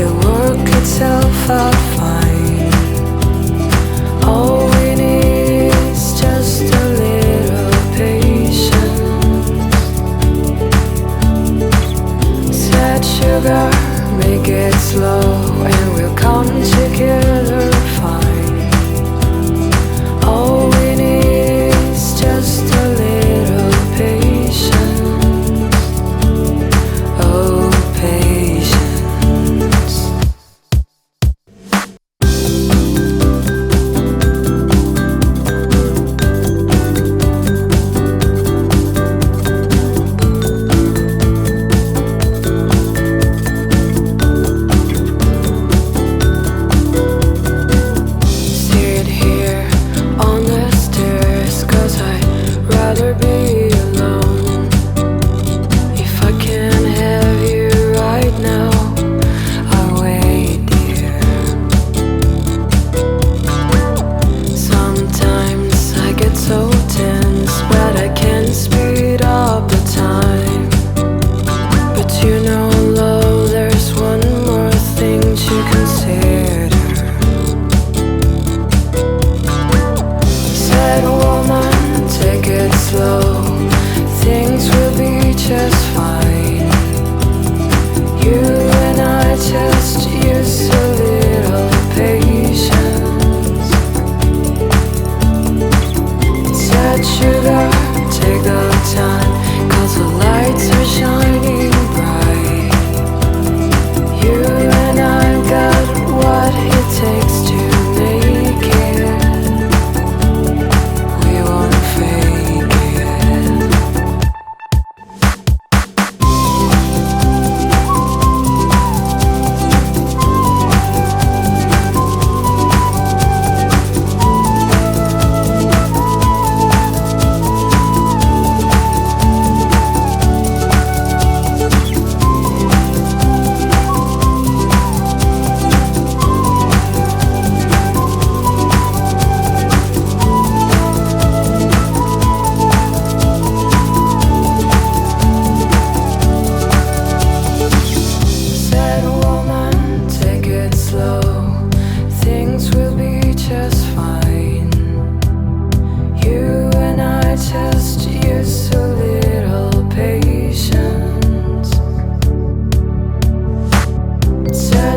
It'll work itself out fine. All we need is just a little patience. Said sugar.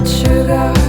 sugar.